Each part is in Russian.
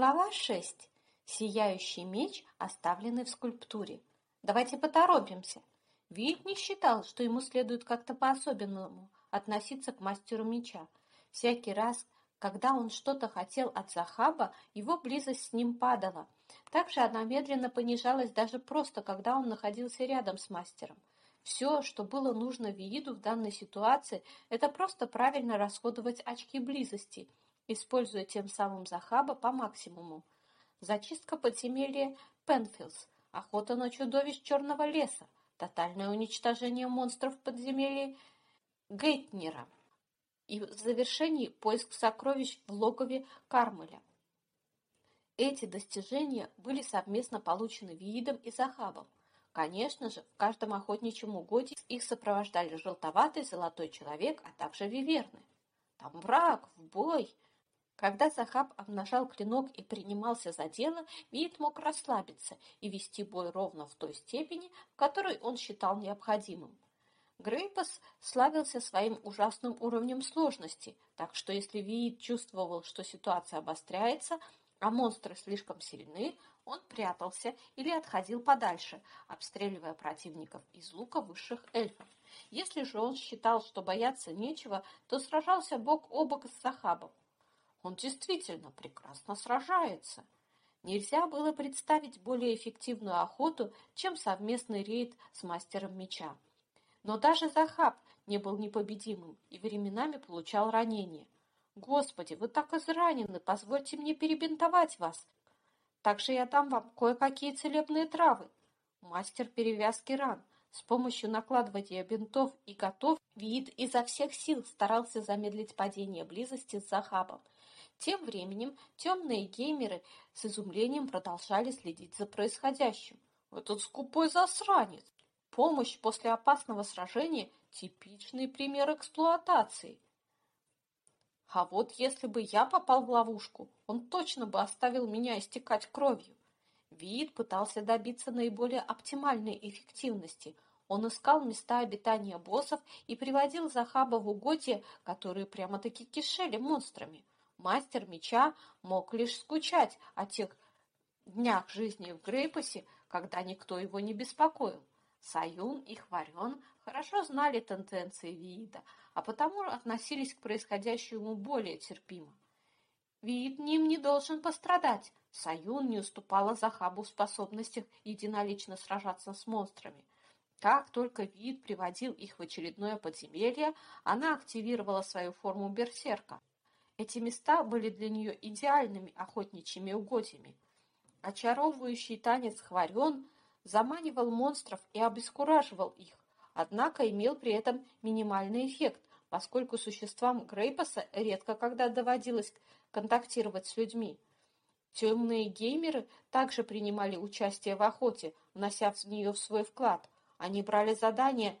Глава 6. Сияющий меч, оставленный в скульптуре. Давайте поторопимся. Вильд не считал, что ему следует как-то по-особенному относиться к мастеру меча. Всякий раз, когда он что-то хотел от Захаба, его близость с ним падала. Также она медленно понижалась даже просто, когда он находился рядом с мастером. Все, что было нужно Вииду в данной ситуации, это просто правильно расходовать очки близости – используя тем самым Захаба по максимуму. Зачистка подземелья Пенфилс, охота на чудовищ Черного леса, тотальное уничтожение монстров подземелья Гейтнера и в завершении поиск сокровищ в логове Кармеля. Эти достижения были совместно получены Виидом и Захабом. Конечно же, в каждом охотничьем угодье их сопровождали желтоватый золотой человек, а также виверны. Там враг, в бой, когда Захаб обнажал клинок и принимался за дело, Виит мог расслабиться и вести бой ровно в той степени, в которой он считал необходимым. Грейпас славился своим ужасным уровнем сложности, так что если Виит чувствовал, что ситуация обостряется, а монстры слишком сильны, он прятался или отходил подальше, обстреливая противников из лука высших эльфов. Если же он считал, что бояться нечего, то сражался бок о бок с Сахабом. Он действительно прекрасно сражается. Нельзя было представить более эффективную охоту, чем совместный рейд с мастером меча. Но даже Захаб не был непобедимым и временами получал ранения. «Господи, вы так изранены, позвольте мне перебинтовать вас. Также я дам вам кое-какие целебные травы». Мастер перевязки ран. С помощью накладывания бинтов и готов вид изо всех сил старался замедлить падение близости с Захабом – тем временем темные геймеры с изумлением продолжали следить за происходящим. Этот скупой засранец! Помощь после опасного сражения – типичный пример эксплуатации. А вот если бы я попал в ловушку, он точно бы оставил меня истекать кровью. Вид пытался добиться наиболее оптимальной эффективности. Он искал места обитания боссов и приводил Захаба в угодья, которые прямо-таки кишели монстрами – Мастер меча мог лишь скучать о тех днях жизни в Грейпасе, когда никто его не беспокоил. Саюн и Хварен хорошо знали тенденции Виида, а потому относились к происходящему более терпимо. Виид ним не должен пострадать. Саюн не уступала Захабу в способностях единолично сражаться с монстрами. Как только Виид приводил их в очередное подземелье, она активировала свою форму берсерка. Эти места были для нее идеальными охотничьими угодьями. Очаровывающий танец хварен заманивал монстров и обескураживал их, однако имел при этом минимальный эффект, поскольку существам Грейпаса редко когда доводилось контактировать с людьми. Темные геймеры также принимали участие в охоте, внося в нее свой вклад. Они брали задания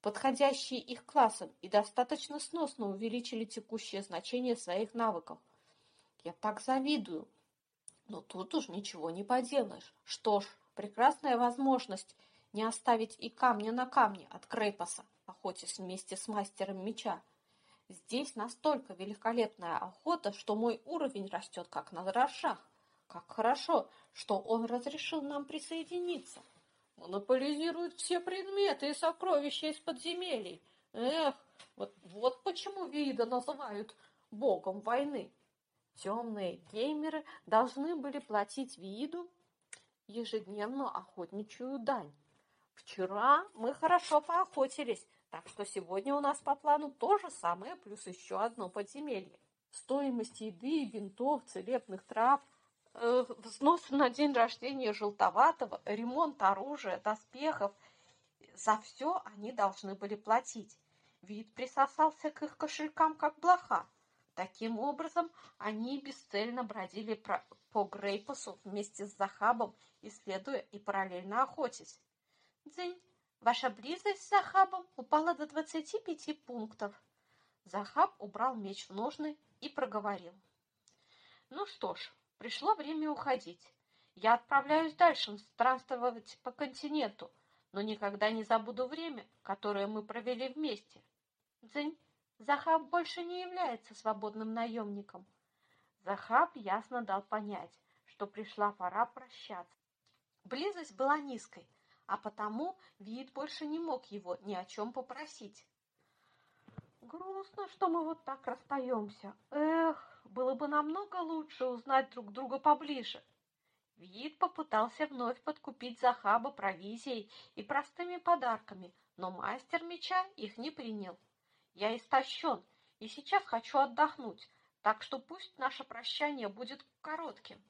подходящие их классам и достаточно сносно увеличили текущее значение своих навыков. Я так завидую. Но тут уж ничего не поделаешь. Что ж, прекрасная возможность не оставить и камня на камне от Крейпаса, охотясь вместе с мастером меча. Здесь настолько великолепная охота, что мой уровень растет как на дрожжах. Как хорошо, что он разрешил нам присоединиться монополизирует все предметы и сокровища из подземелий. Эх, вот, вот почему Вида называют богом войны. Темные геймеры должны были платить Виду ежедневную охотничью дань. Вчера мы хорошо поохотились, так что сегодня у нас по плану то же самое, плюс еще одно подземелье. Стоимость еды, бинтов, целебных трав – Э, взнос на день рождения желтоватого, ремонт оружия, доспехов. За все они должны были платить. Вид присосался к их кошелькам, как блоха. Таким образом, они бесцельно бродили по Грейпусу вместе с Захабом, исследуя и параллельно охотясь. Дзынь, ваша близость с Захабом упала до двадцати пяти пунктов. Захаб убрал меч в ножны и проговорил. Ну что ж, Пришло время уходить. Я отправляюсь дальше странствовать по континенту, но никогда не забуду время, которое мы провели вместе. Дзынь, Захаб больше не является свободным наемником. Захаб ясно дал понять, что пришла пора прощаться. Близость была низкой, а потому вид больше не мог его ни о чем попросить. Грустно, что мы вот так расстаемся. Эх, было бы намного лучше узнать друг друга поближе. Вид попытался вновь подкупить Захаба провизией и простыми подарками, но мастер меча их не принял. Я истощен и сейчас хочу отдохнуть, так что пусть наше прощание будет коротким.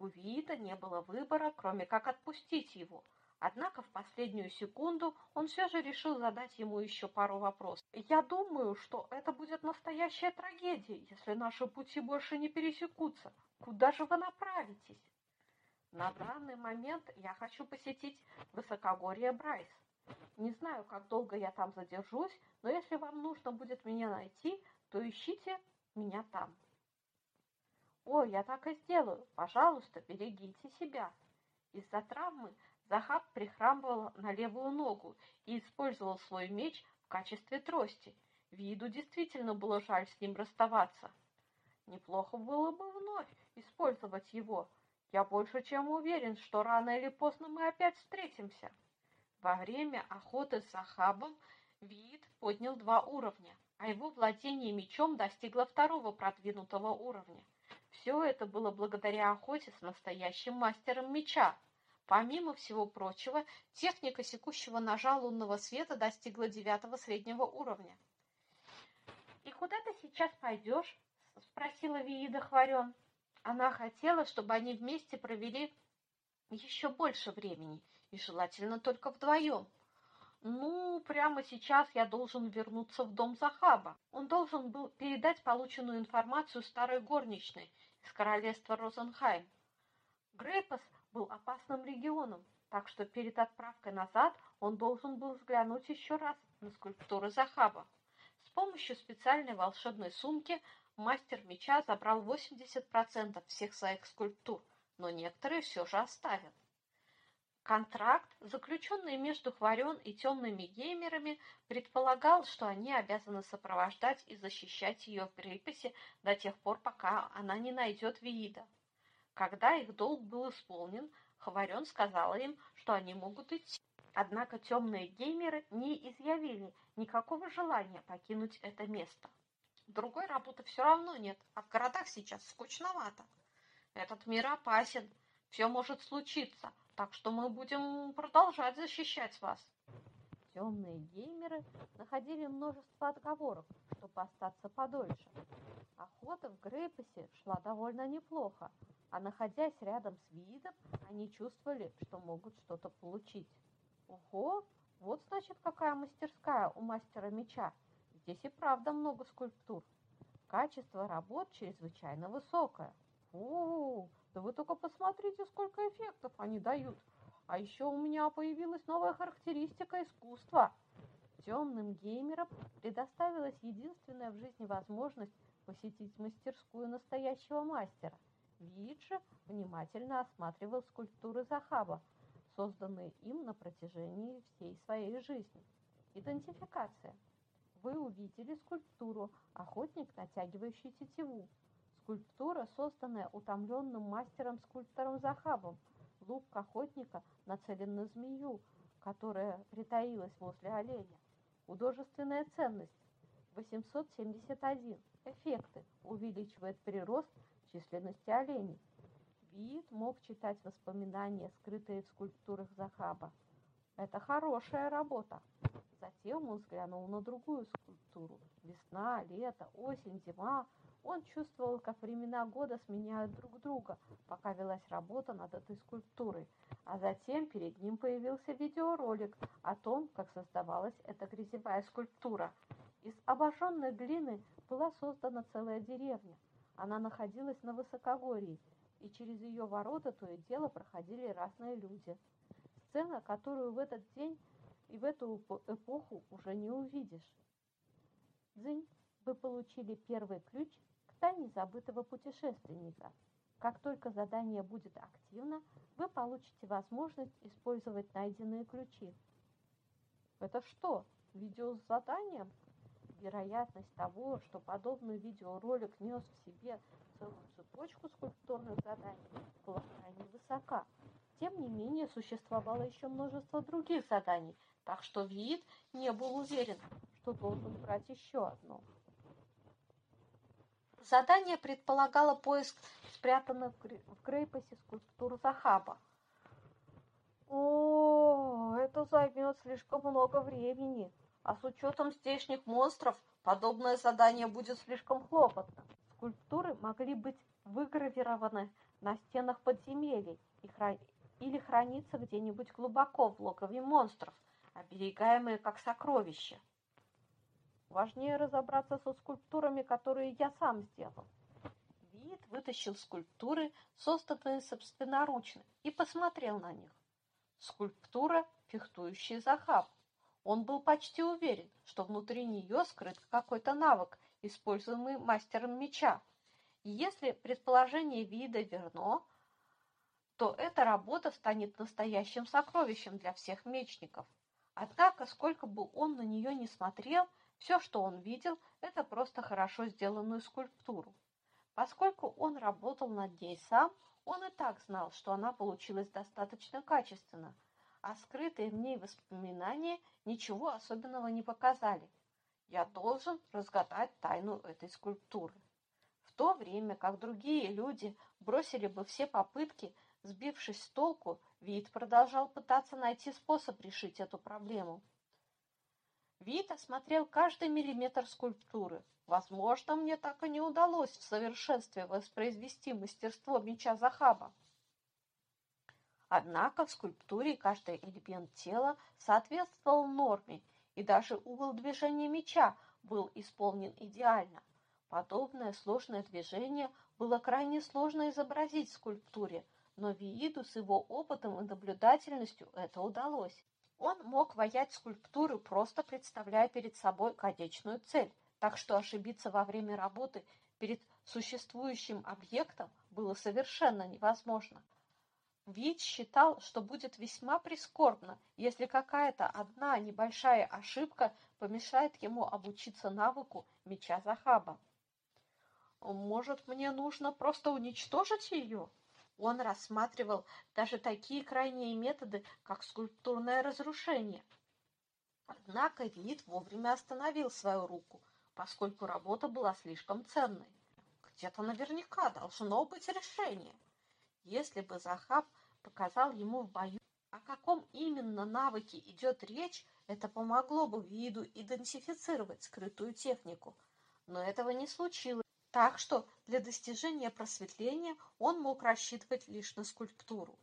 У Вида не было выбора, кроме как отпустить его. Однако в последнюю секунду он все же решил задать ему еще пару вопросов. «Я думаю, что это будет настоящая трагедия, если наши пути больше не пересекутся. Куда же вы направитесь?» «На данный момент я хочу посетить высокогорье Брайс. Не знаю, как долго я там задержусь, но если вам нужно будет меня найти, то ищите меня там». «О, я так и сделаю. Пожалуйста, берегите себя». Из-за травмы Захаб прихрамывал на левую ногу и использовал свой меч в качестве трости. Виду действительно было жаль с ним расставаться. Неплохо было бы вновь использовать его. Я больше чем уверен, что рано или поздно мы опять встретимся. Во время охоты с Захабом Вид поднял два уровня, а его владение мечом достигло второго продвинутого уровня – все это было благодаря охоте с настоящим мастером меча. Помимо всего прочего, техника секущего ножа лунного света достигла девятого среднего уровня. «И куда ты сейчас пойдешь?» – спросила Виида Хварен. Она хотела, чтобы они вместе провели еще больше времени, и желательно только вдвоем. Ну, прямо сейчас я должен вернуться в дом Захаба. Он должен был передать полученную информацию старой горничной из королевства Розенхайм. Грейпас был опасным регионом, так что перед отправкой назад он должен был взглянуть еще раз на скульптуры Захаба. С помощью специальной волшебной сумки мастер меча забрал 80% всех своих скульптур, но некоторые все же оставил. Контракт, заключенный между Хварен и темными геймерами, предполагал, что они обязаны сопровождать и защищать ее в Грейпасе до тех пор, пока она не найдет Виида. Когда их долг был исполнен, Хварен сказала им, что они могут идти. Однако темные геймеры не изъявили никакого желания покинуть это место. Другой работы все равно нет, а в городах сейчас скучновато. Этот мир опасен, все может случиться, так что мы будем продолжать защищать вас. Темные геймеры находили множество отговорок, чтобы остаться подольше. Охота в Грейпасе шла довольно неплохо, а находясь рядом с видом, они чувствовали, что могут что-то получить. Ого, вот значит какая мастерская у мастера меча. Здесь и правда много скульптур. Качество работ чрезвычайно высокое. Фу, да вы только посмотрите, сколько эффектов они дают. А еще у меня появилась новая характеристика искусства. Темным геймерам предоставилась единственная в жизни возможность посетить мастерскую настоящего мастера. Вид же внимательно осматривал скульптуры Захаба, созданные им на протяжении всей своей жизни. Идентификация. Вы увидели скульптуру «Охотник, натягивающий тетиву», Скульптура, созданная утомленным мастером-скульптором Захабом. Лук охотника нацелен на змею, которая притаилась возле оленя. Художественная ценность 871. Эффекты увеличивает прирост численности оленей. Вид мог читать воспоминания, скрытые в скульптурах Захаба. Это хорошая работа. Затем он взглянул на другую скульптуру. Весна, лето, осень, зима, он чувствовал, как времена года сменяют друг друга, пока велась работа над этой скульптурой. А затем перед ним появился видеоролик о том, как создавалась эта грязевая скульптура. Из обожженной глины была создана целая деревня. Она находилась на высокогорье, и через ее ворота то и дело проходили разные люди. Сцена, которую в этот день и в эту эпоху уже не увидишь. Дзынь, вы получили первый ключ тайне забытого путешественника. Как только задание будет активно, вы получите возможность использовать найденные ключи. Это что, видео с заданием? Вероятность того, что подобный видеоролик нес в себе целую цепочку скульптурных заданий, была крайне высока. Тем не менее, существовало еще множество других заданий, так что вид не был уверен, что должен брать еще одно. Задание предполагало поиск спрятанных в Грейпасе скульптур Захаба. О, это займет слишком много времени, а с учетом здешних монстров подобное задание будет слишком хлопотно. Скульптуры могли быть выгравированы на стенах подземелий и хра... или храниться где-нибудь глубоко в логове монстров, оберегаемые как сокровища. Важнее разобраться со скульптурами, которые я сам сделал. Вид вытащил скульптуры, созданные собственноручно, и посмотрел на них. Скульптура, фехтующий Захаб. Он был почти уверен, что внутри нее скрыт какой-то навык, используемый мастером меча. И если предположение вида верно, то эта работа станет настоящим сокровищем для всех мечников. Однако, сколько бы он на нее не смотрел, все, что он видел, это просто хорошо сделанную скульптуру. Поскольку он работал над ней сам, он и так знал, что она получилась достаточно качественно, а скрытые в ней воспоминания ничего особенного не показали. Я должен разгадать тайну этой скульптуры. В то время как другие люди бросили бы все попытки, сбившись с толку, Вид продолжал пытаться найти способ решить эту проблему. Вит осмотрел каждый миллиметр скульптуры. Возможно, мне так и не удалось в совершенстве воспроизвести мастерство меча Захаба. Однако в скульптуре каждый элемент тела соответствовал норме, и даже угол движения меча был исполнен идеально. Подобное сложное движение было крайне сложно изобразить в скульптуре, но Вииду с его опытом и наблюдательностью это удалось. Он мог ваять скульптуры, просто представляя перед собой конечную цель, так что ошибиться во время работы перед существующим объектом было совершенно невозможно. Вид считал, что будет весьма прискорбно, если какая-то одна небольшая ошибка помешает ему обучиться навыку меча Захаба. «Может, мне нужно просто уничтожить ее?» Он рассматривал даже такие крайние методы, как скульптурное разрушение. Однако Вид вовремя остановил свою руку, поскольку работа была слишком ценной. Где-то наверняка должно быть решение. Если бы Захаб показал ему в бою, о каком именно навыке идет речь, это помогло бы Виду идентифицировать скрытую технику. Но этого не случилось. Так что для достижения просветления он мог рассчитывать лишь на скульптуру.